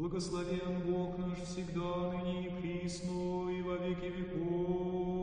Благословен Бог наш всегда, ныне и присно, и во веки веков.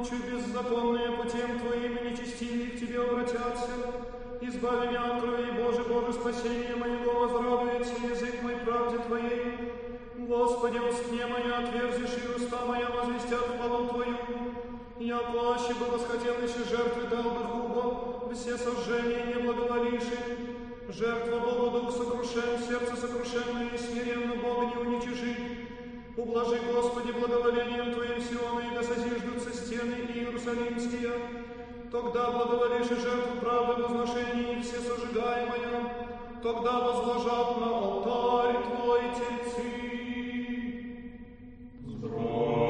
Научу беззаконные путем Твоим, и нечестивые к Тебе обратятся. Избави меня от крови, Боже, Боже, спасение моего, возрадуется язык мой правде Твоей. Господи, устне моя отверзишь, и уста моя возвестят хвалу Твою. Я плаще бы восхотел еще жертвы дал бы хуба, все сожжения не благоволишь. Жертва Богу дух сокрушен, сердце сокрушенное и смиренно Бога не уничижи. Ублажи, Господи, благоволением Твоим Сиона, и да созиждутся стены Иерусалимские. Тогда благоволишь и жертву правды возношения и все сожигаемое. Тогда возложат на алтарь Твой тельцы. Ангелов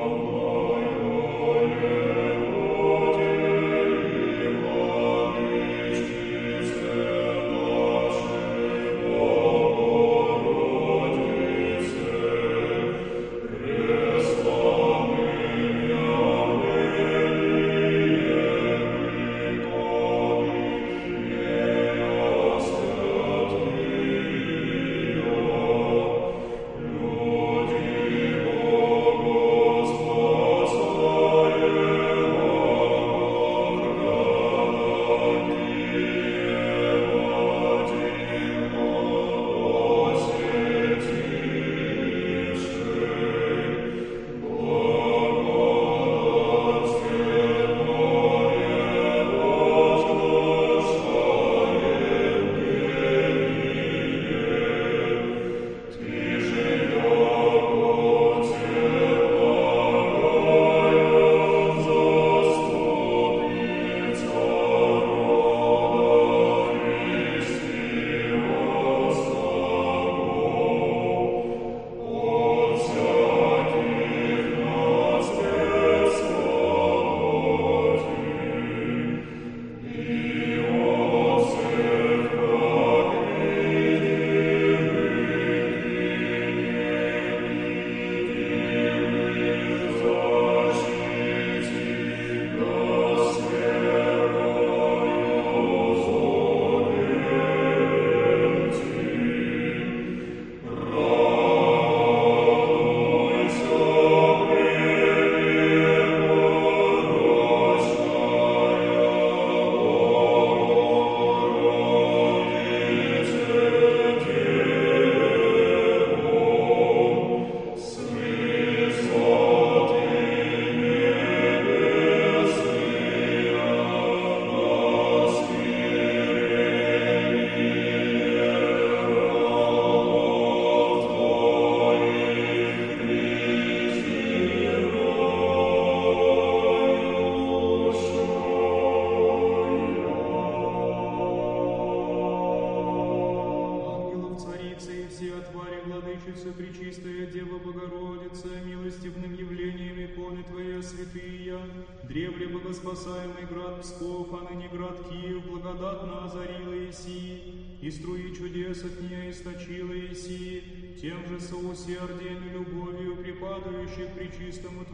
припадающих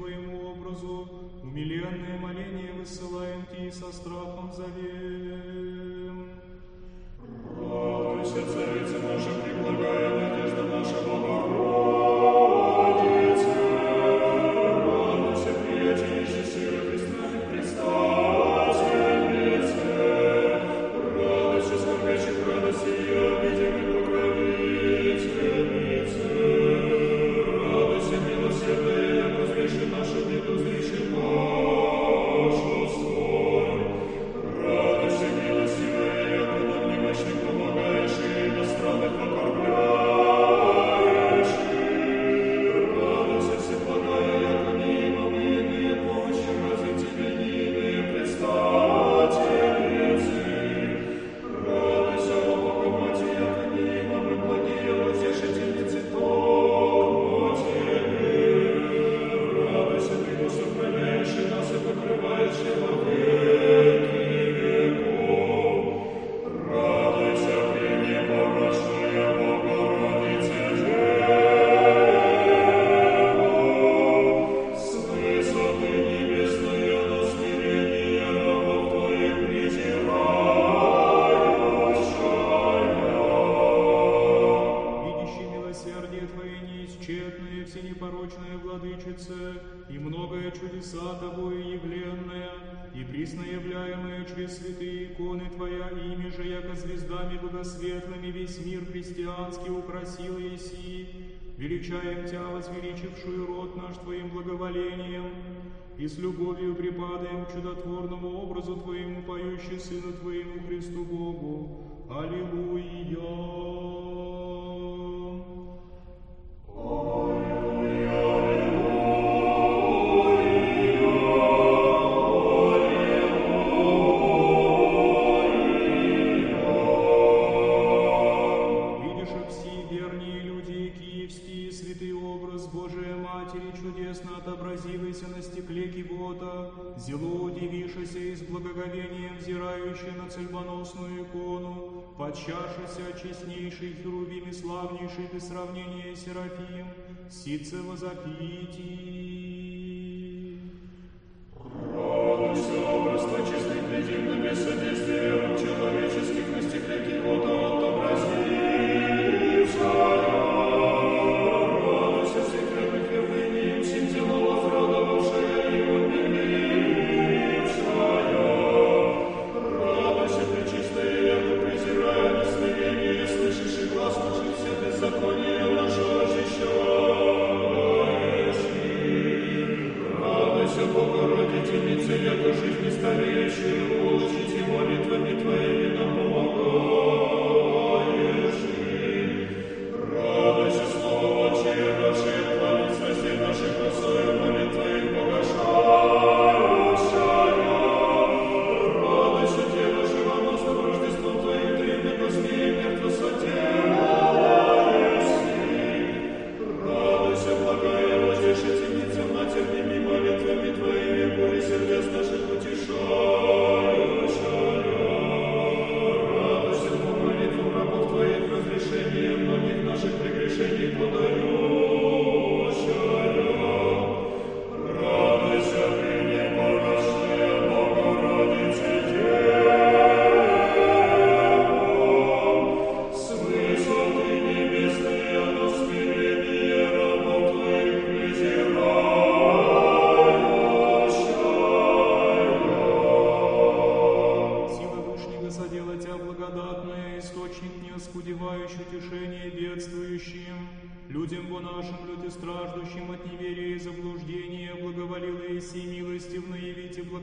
величаем Тя, возвеличившую род наш Твоим благоволением, и с любовью припадаем к чудотворному образу Твоему, поющий Сыну Твоему Христу Богу. Аллилуйя! Видишь, икону, подчашися честнейший херувим и славнейший без сравнения Серафим, сице возопити. Радуйся, образ чистый, глядим на бессодействие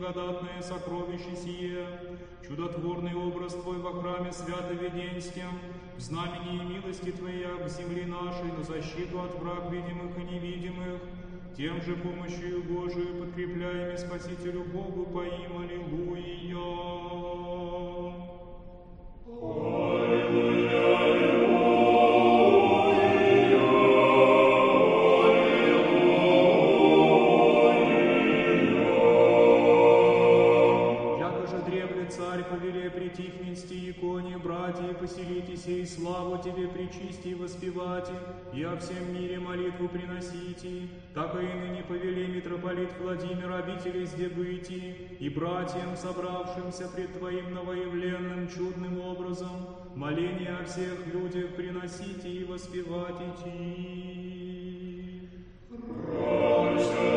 благодатное сокровище сие, чудотворный образ Твой во храме свято-веденским, в знамени милости Твоя в земле нашей на защиту от враг видимых и невидимых, тем же помощью Божию подкрепляем и Спасителю Богу поим Аллилуйя. Яко и славу тебе причисти и воспевати, и о всем мире молитву приносите, так и ныне повели митрополит Владимир обители сде быти, и братьям, собравшимся пред Твоим новоявленным чудным образом, моления о всех людях приносите и воспевайте. Осветившая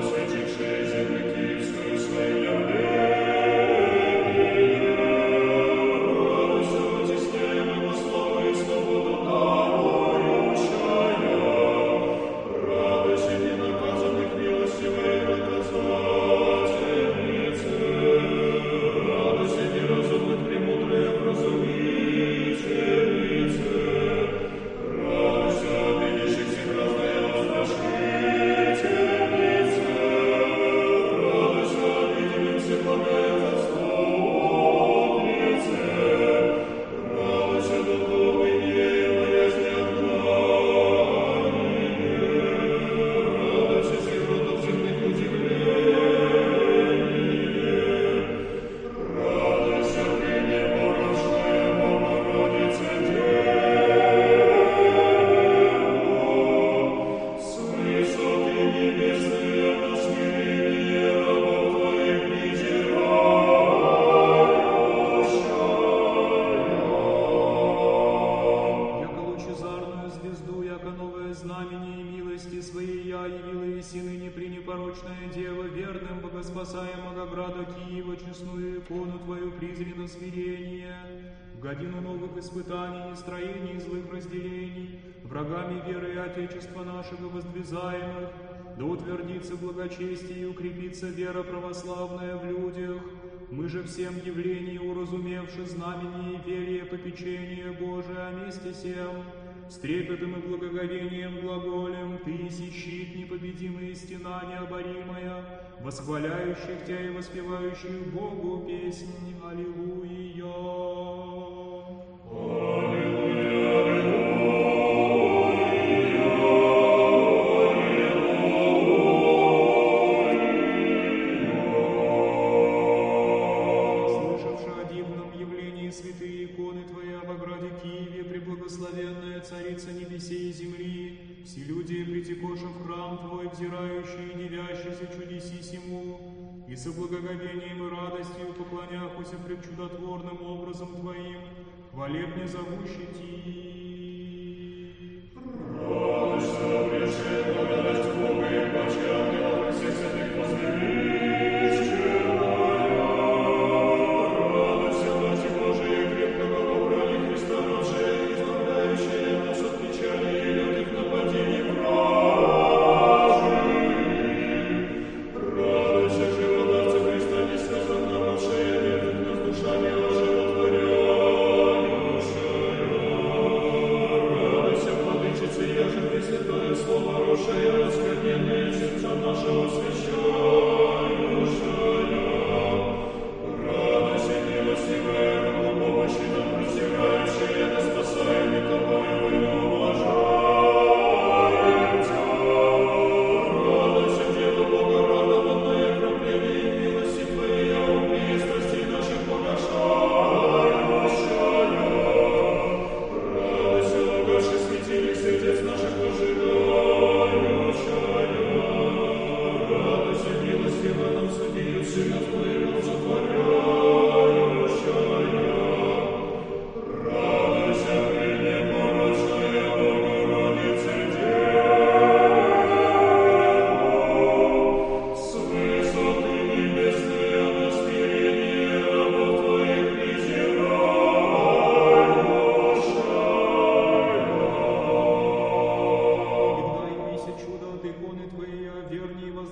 нашего воздвизаемых, да утвердится благочестие и укрепится вера православная в людях. Мы же всем явлении, уразумевши знамение и верие попечения Божие о месте сем, с трепетом и благоговением глаголем, Ты си щит непобедимая стена необоримая, восхваляющих Тебя и воспевающих Богу песнь Аллилуйя. Слышавши земли, все люди, притекоши в храм Твой, взирающие и дивящиеся чудеси сему, и со благоговением и радостью поклоняхуся пред чудотворным образом Твоим, хвалебне зовущий Ти.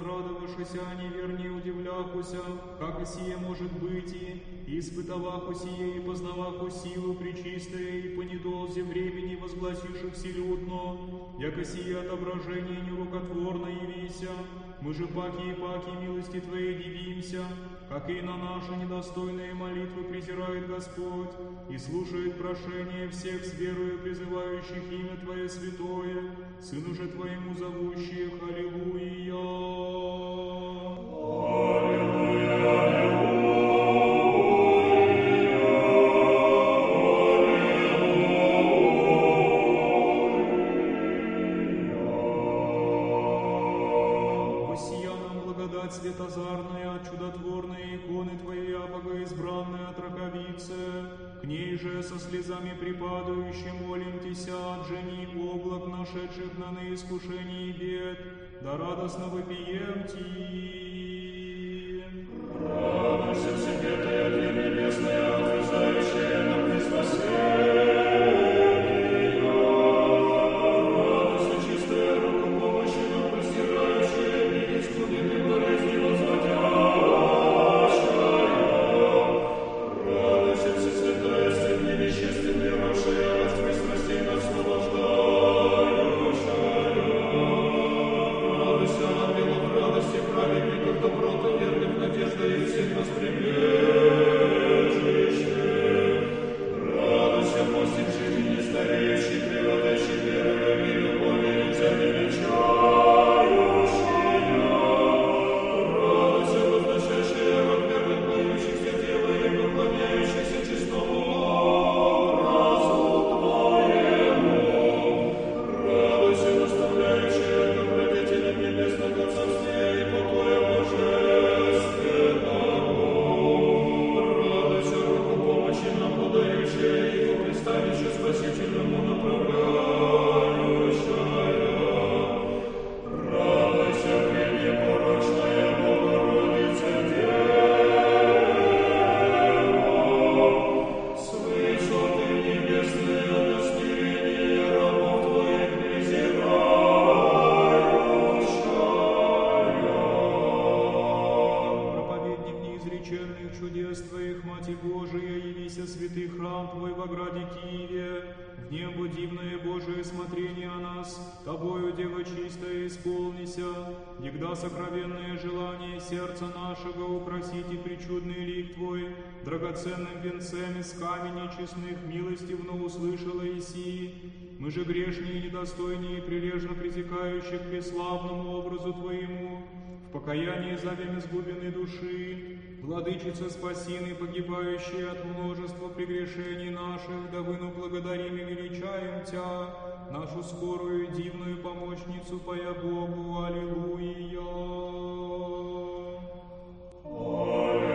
Возрадовавшися, а невернее удивляхуся, как и сие может быть, и испытаваху сие, и познаваху силу причистое, и по недолзе времени возгласивших селютно, яко сие отображение нерукотворно явися, мы же паки и паки милости Твоей дивимся, как и на наши недостойные молитвы презирает Господь и слушает прошение всех с верою призывающих имя Твое святое, Сыну же Твоему зовущих, Аллилуйя. Воссия нам К ней же со слезами припадающим молим Тися от жени облак, нашедших на неискушении бед, да радостно вопием Ти. Радуйся, Грешнее и недостойнее, прилежно притекающих к славному образу Твоему, в покаянии зовем из глубины души, Владычица спасины, погибающая от множества прегрешений наших, да выну благодарим и величаем Тя, нашу скорую и дивную помощницу, поя Богу. Аллилуйя. Яко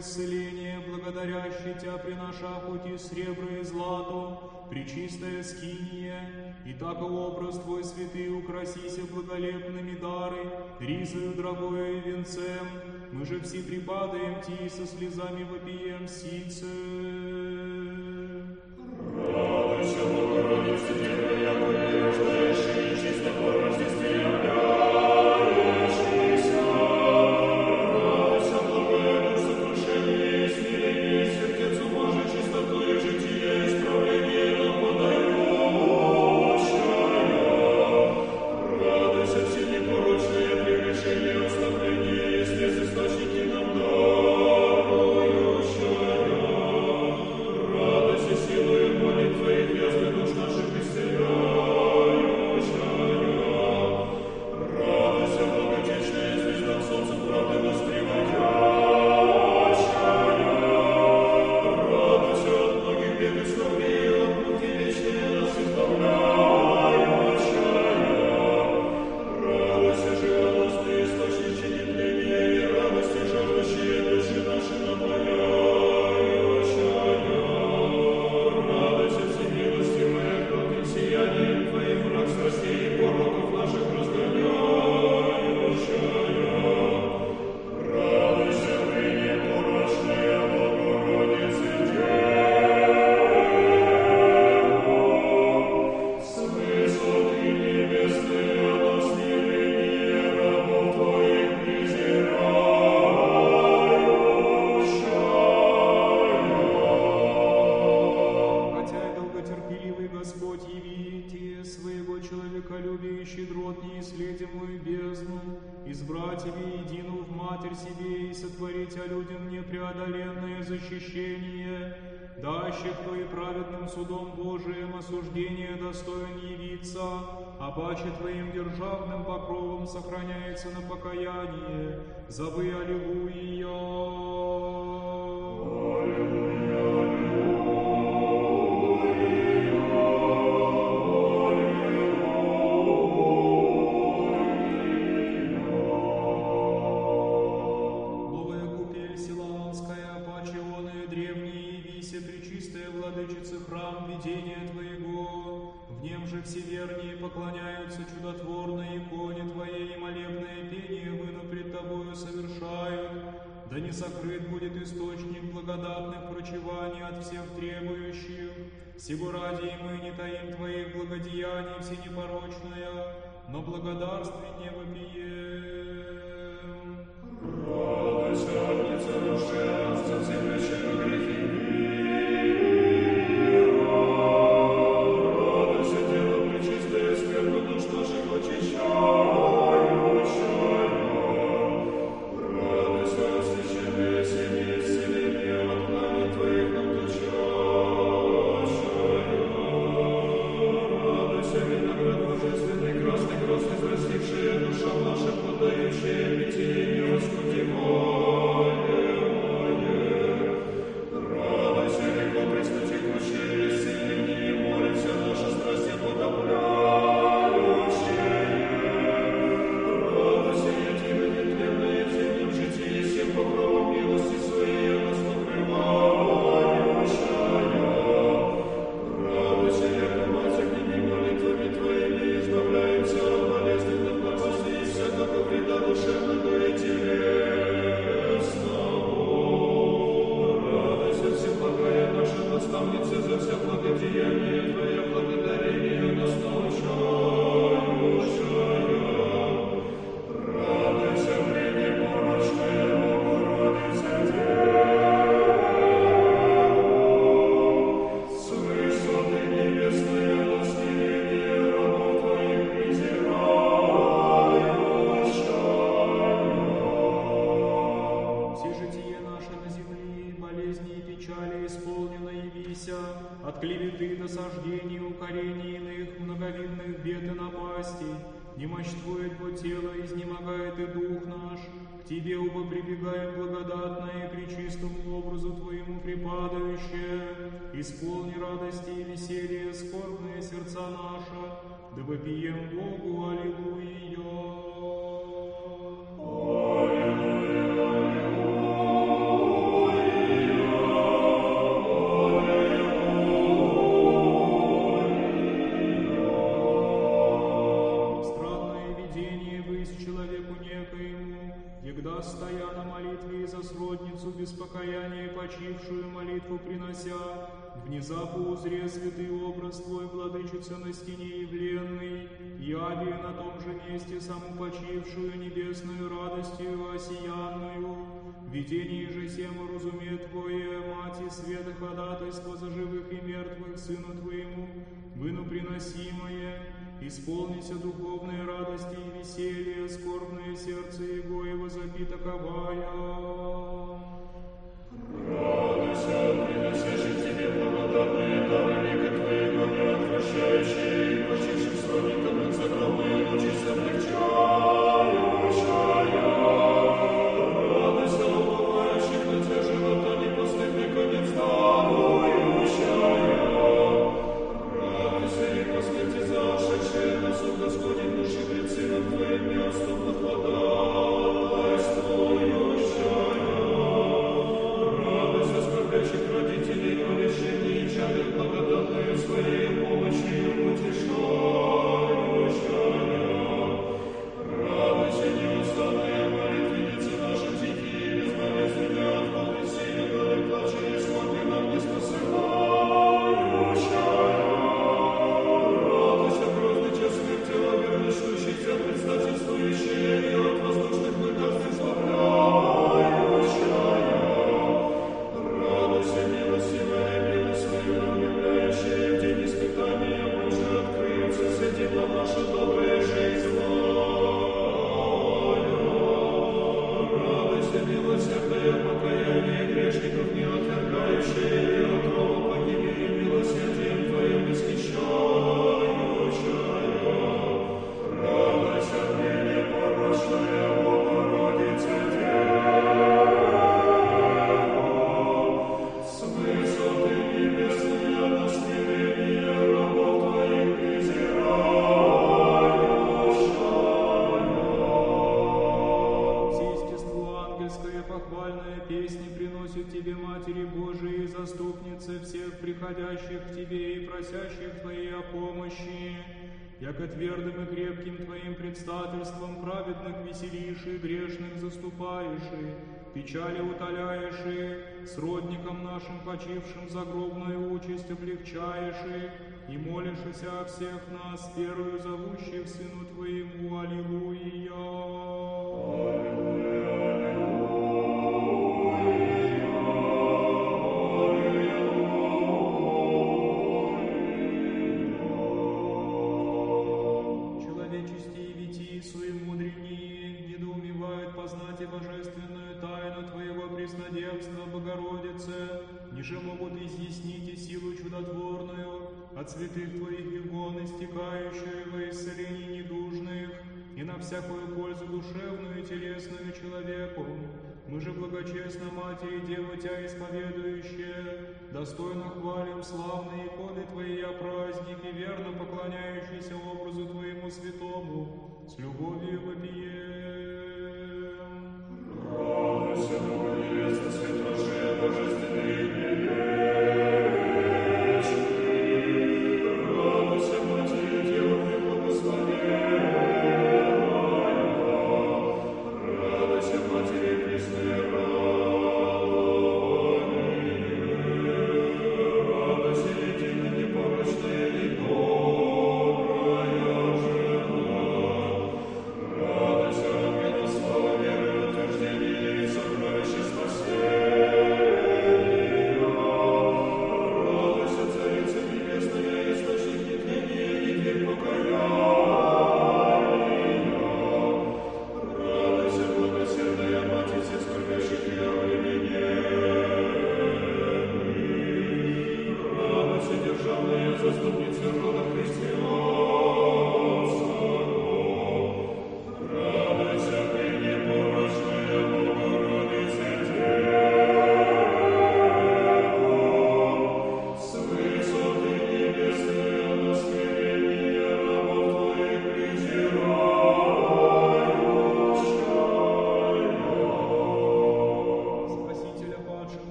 Исцеление, благодарящие Тя приношаху ти сребро и злато, причистая скиния, и так образ Твой святый украсися благолепными дары, ризою дорогою и венцем, мы же все припадаем Ти со слезами вопием сице. Господь явите своего человеколюбия и щедрот неисследимую бездну, избрать тебе едину в Матерь себе и сотворить о людям непреодоленное защищение, дащих то и праведным судом Божиим осуждение достоин явиться, а паче Твоим державным покровом сохраняется на покаяние. Забы Аллилуйя. Же все верние поклоняются чудотворной иконе Твоей, и молебное пение выну пред Тобою совершают. Да не сокрыт будет источник благодатных прочеваний от всех требующих. Сего ради и мы не таим Твоих благодеяний все непорочная, но благодарственнее вопием. Радуйся, виноград божественный, принося, внезапу узре святый образ Твой, владычица на стене явленный, яви на том же месте саму почившую небесную радостью осиянную, видение же сему разуме Твое, Мати света ходатайство за живых и мертвых Сыну Твоему, выну приносимое, Исполнися духовной радости и веселья, скорбное сердце Его и возопи таковая. Радуйся, Просящих Твоей о помощи. Яко твердым и крепким Твоим предстательством праведных веселишь и грешных заступаешь, и печали утоляешь, и сродникам нашим почившим загробную участь облегчаешь, и, и молишься о всех нас, первую зовущих Сыну Твоему, Аллилуйя. Святых Твоих игон, истекающую во исцелении недужных, и на всякую пользу душевную и телесную человеку. Мы же благочестно, Мать и Дева Тя исповедующие, достойно хвалим славные иконы Твои о празднике, верно поклоняющийся образу Твоему святому, с любовью вопием. Радуйся, новая невеста, божественный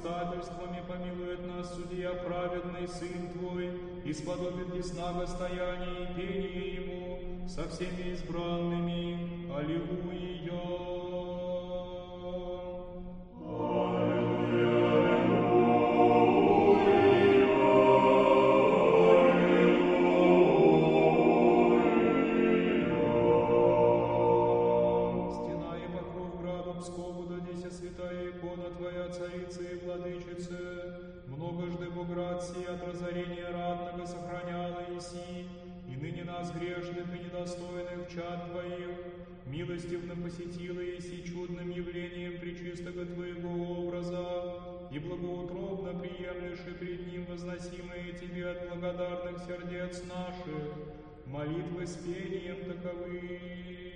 предстательствами помилует нас, Судья праведный Сын Твой, и сподобит десна стояние и пение Ему со всеми избранными. Аллилуйя! молитвы с пением таковы.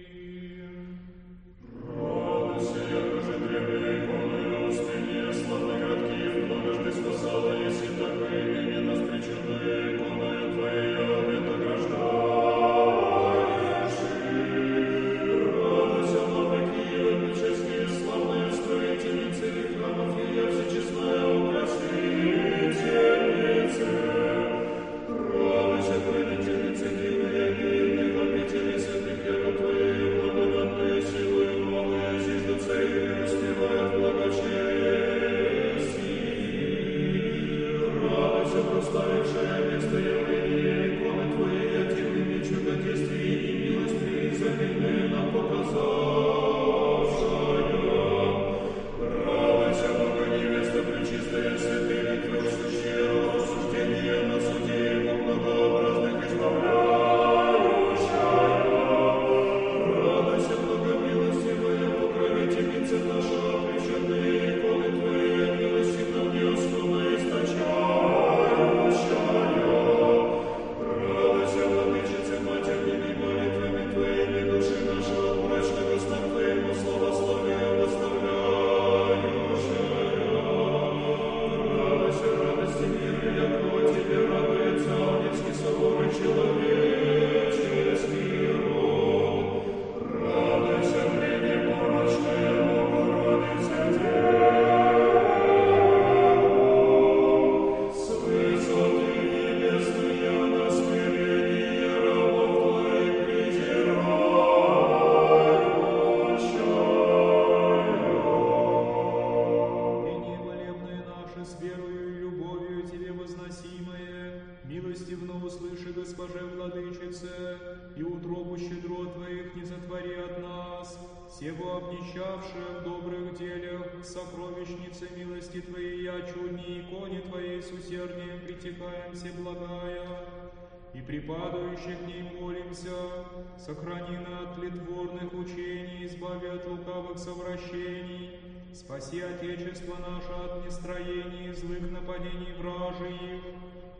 Сохрани нас от литворных учений, избави от лукавых совращений, спаси Отечество наше от нестроений и злых нападений вражиих,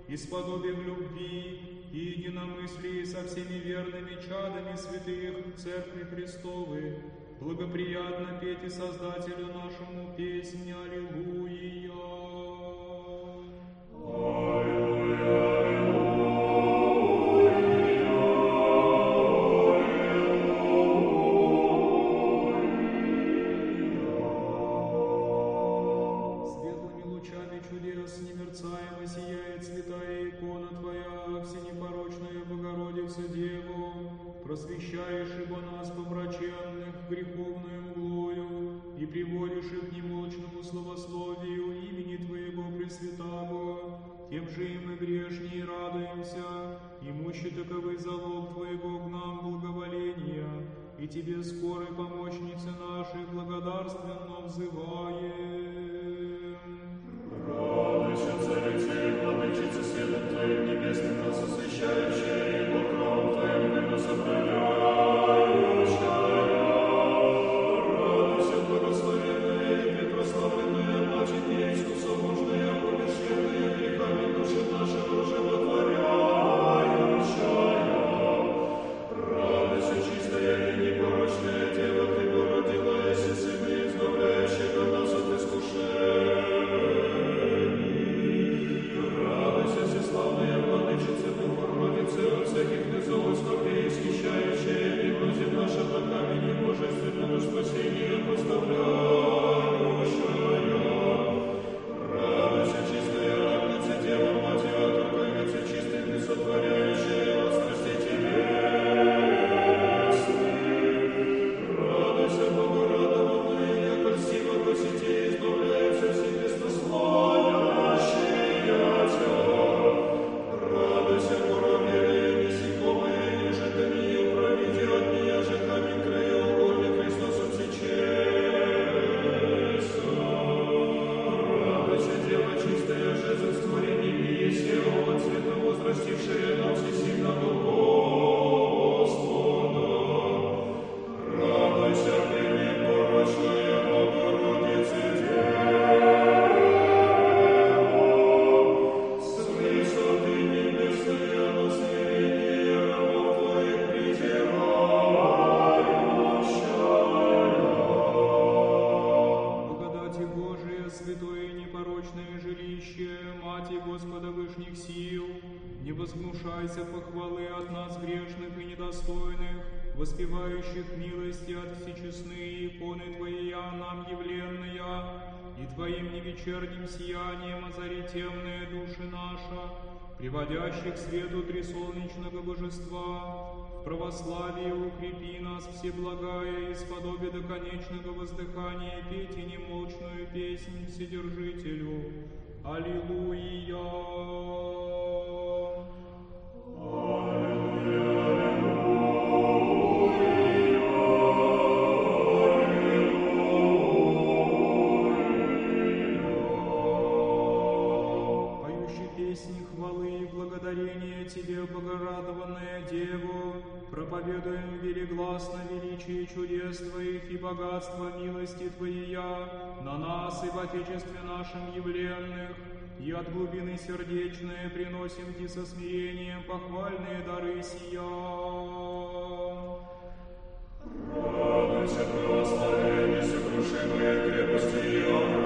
исподоби в любви и единомыслии со всеми верными чадами святых Церкви Христовы, благоприятно петь и Создателю нашему песнь Аллилуйя. тем же и мы грешнее радуемся, имущи таковы залог Твоего к нам благоволения, и Тебе скорой помощницы нашей благодарственно взываем. Радуйся, Царица и Владычица, светом Твоим небесным нас освящающая, и по храм Твоим мы нас обраняем. Возгнушайся похвалы от нас грешных и недостойных, воспевающих милости от всечестные иконы Твоя нам явленная, и Твоим невечерним сиянием озари темные души наша, приводящих свету трисолнечного божества, в православии укрепи нас все благая, и сподоби до конечного воздыхания пейте немолчную песнь Вседержителю. Аллилуйя! Проповедуем велигласно величие чудес Твоих и богатство милости Твоя на нас и в Отечестве нашем явленных, и от глубины сердечной приносим Ти со смирением похвальные дары сия. Радуйся, благословение, сокрушимые крепости Иоанна.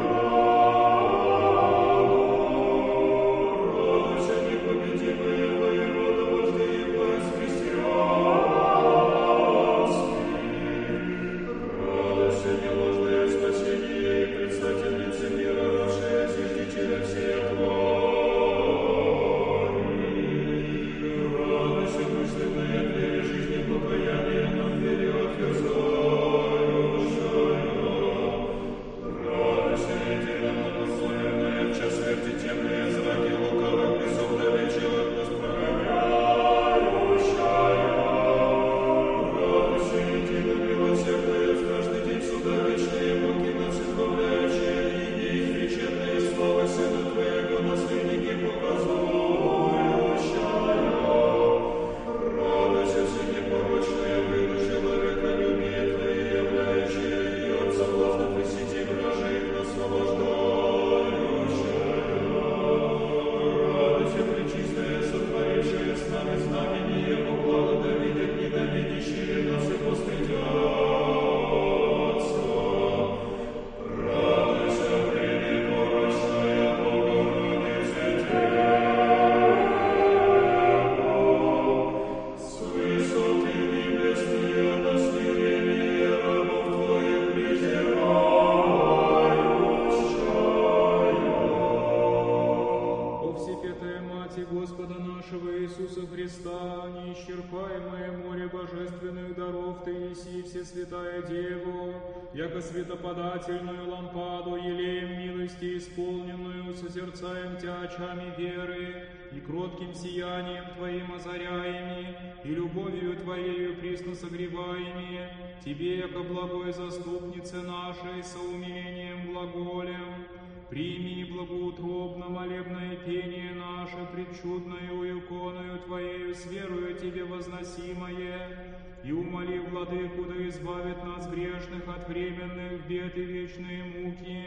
Светоподательную лампаду, елеем милости исполненную, созерцаем Тя очами веры, и кротким сиянием Твоим озаряеми, и любовью Твоею присно согреваеми, Тебе, яко благой заступнице нашей, со умилением глаголем, Прими благоутробно молебное пение наше пред чудною иконою Твоею, с верою Тебе возносимое, и умоли Владыку да избавит нас грешных от временных бед и вечные муки,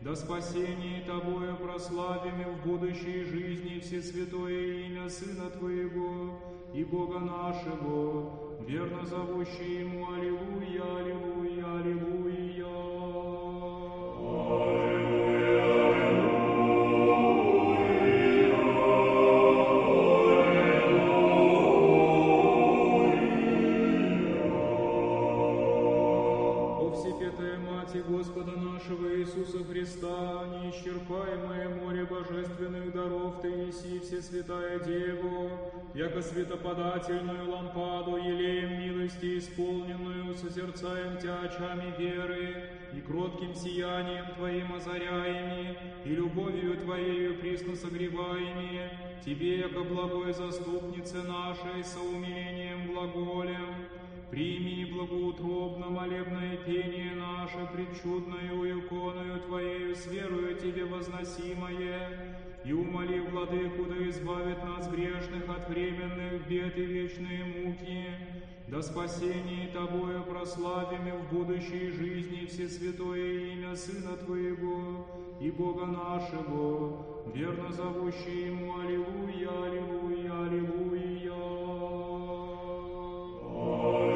до спасения Тобою прославим и в будущей жизни Всесвятое имя Сына Твоего и Бога нашего, верно зовущий Ему Аллилуйя, Аллилуйя. Иисуса Христа, неисчерпаемое море божественных даров Ты неси, Всесвятая Дева, яко светоподательную лампаду, елеем милости исполненную, созерцаем Тя очами веры, и кротким сиянием Твоим озаряеми, и любовью Твоею присно согреваеми, Тебе, яко благой заступнице нашей, со умилением глаголем, Прими благоутробно молебное пение наше пред чудною иконою Твоею, с верою Тебе возносимое, и умоли Владыку да избавит нас грешных от временных бед и вечные муки, до спасения Тобою прославим и в будущей жизни Всесвятое имя Сына Твоего и Бога нашего, верно зовущий Ему. Аллилуйя, Аллилуйя, Аллилуйя. смерти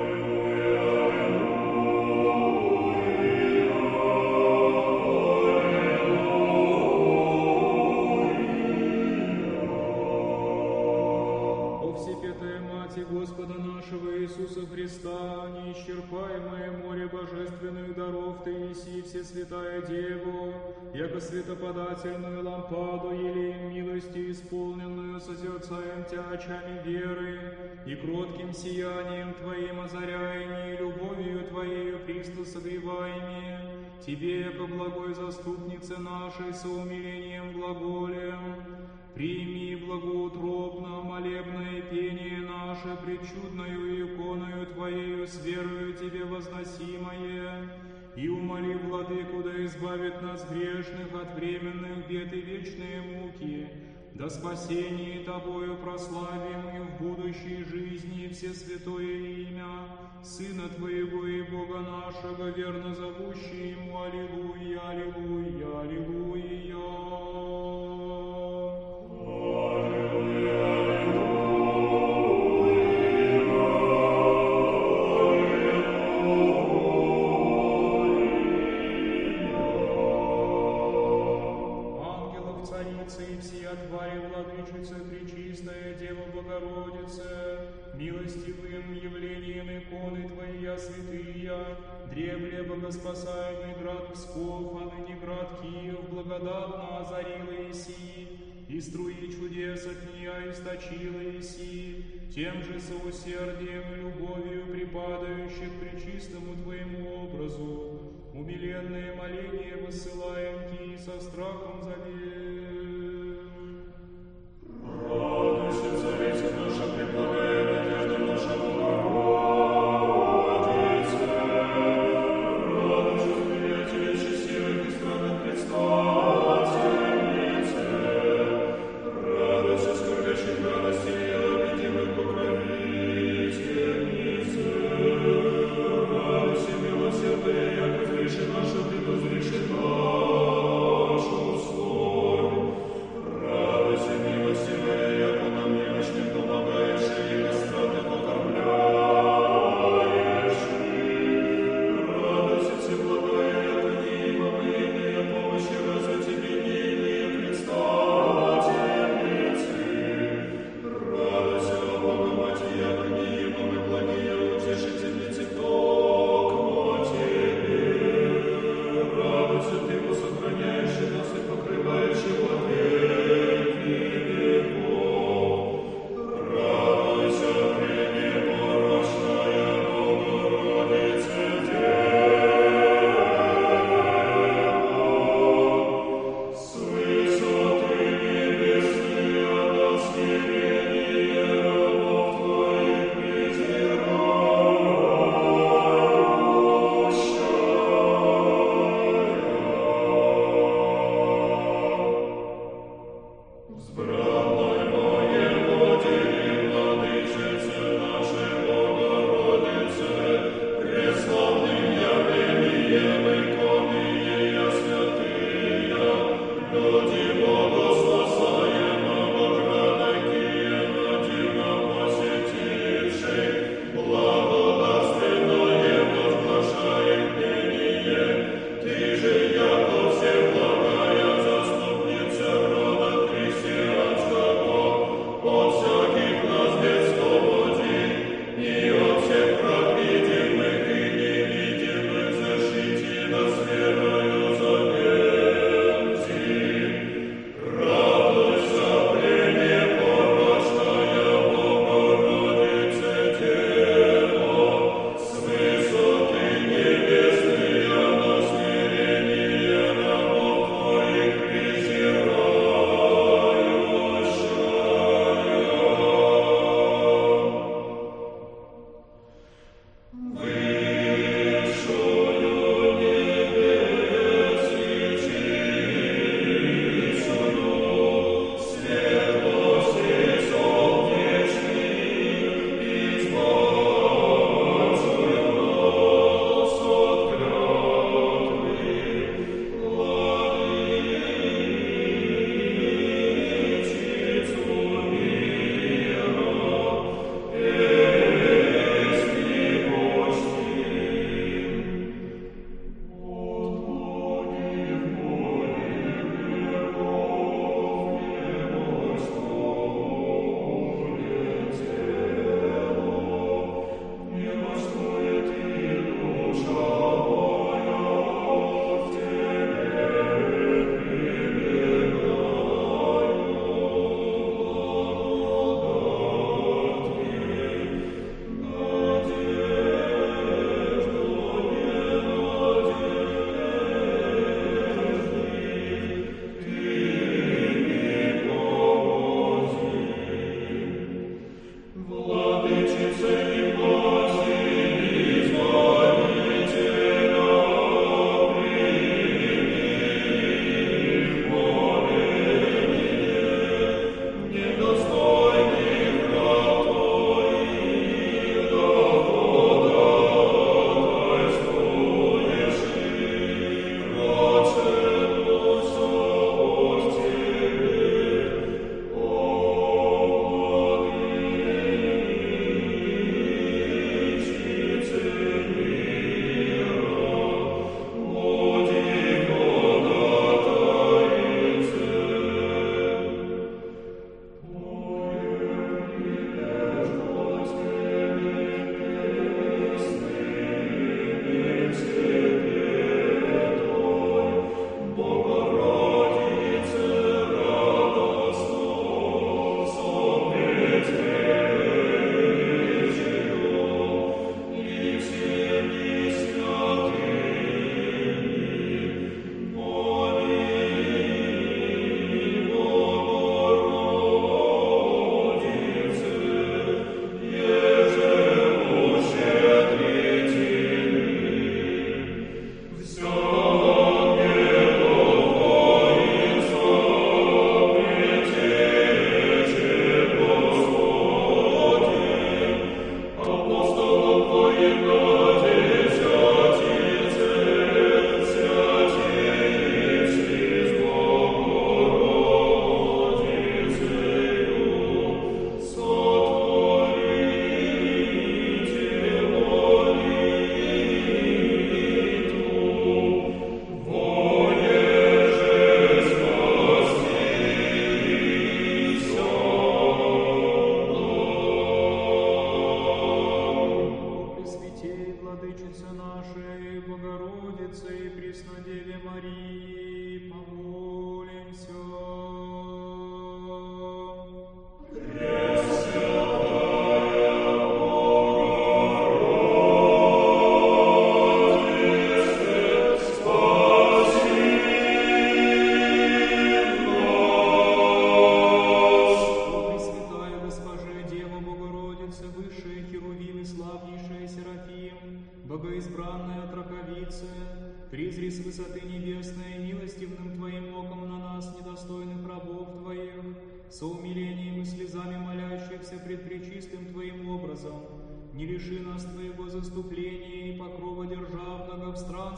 Иисуса Христа, неисчерпаемое море божественных даров Ты неси, Всесвятая Деву, яко светоподательную лампаду елеем милости исполненную созерцаем Тя очами веры и кротким сиянием Твоим озаряеми и любовью Твоею Христу согреваеми, Тебе, яко благой заступнице нашей, со умилением глаголем, Прими благоутробно молебное пение наше пред чудною иконою Твоею с верою Тебе возносимое, и умоли Владыку да избавит нас грешных от временных бед и вечные муки, до спасения Тобою прославим и в будущей жизни все святое имя Сына Твоего и Бога нашего, верно зовущий Ему Аллилуйя, Аллилуйя, Аллилуйя. Богоспасаемый град Псков, а ныне град Киев, благодатно озарила Иси, и струи чудес от нея источила Иси, тем же соусердием и любовью припадающих пречистому Твоему образу, умиленное моление высылаем Ки со страхом зовем.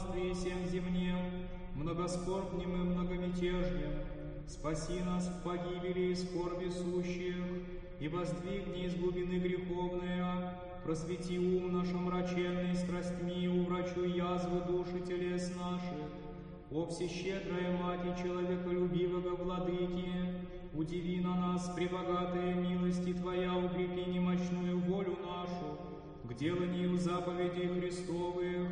В странстве всем земнем, многоскорбнем и многомятежнем. Спаси нас в погибели и скорби сущих, и воздвигни из глубины греховные, просвети ум наш омраченный страстьми, уврачуй язвы души телес наших. О всещедрая Мать и человеколюбивого Владыки, удиви на нас, пребогатая милости Твоя, укрепи немощную волю нашу, к деланию заповедей Христовых,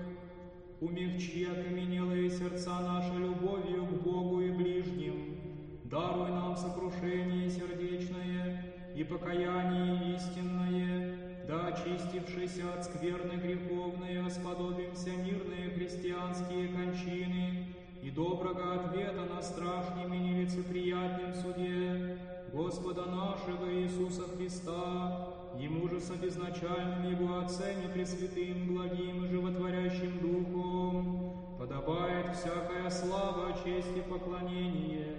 умягчи окаменелые сердца наши любовью к Богу и ближним, даруй нам сокрушение сердечное и покаяние истинное, да очистившись от скверны греховные, сподобимся мирные христианские кончины и доброго ответа на страшном и нелицеприятном суде Господа нашего Иисуса Христа, Ему же с обезначальным Его Отцем Пресвятым, благим и животворящим Духом, подобает всякая слава, честь и поклонение,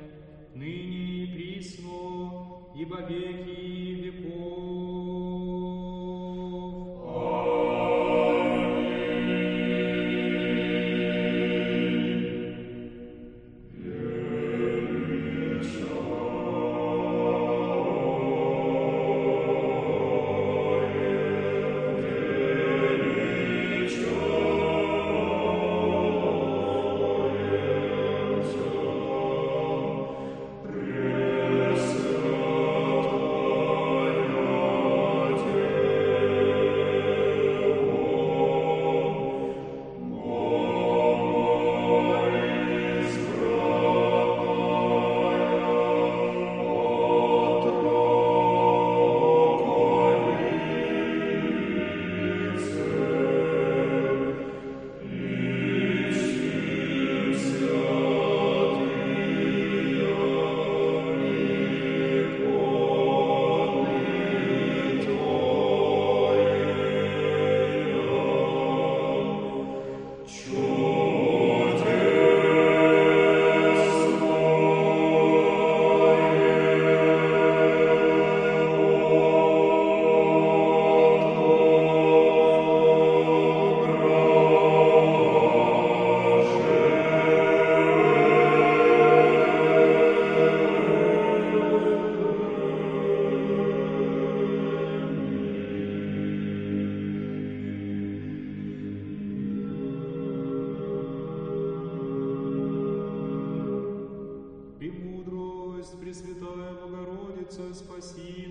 ныне и присно, и во веки веков. Богородица, спаси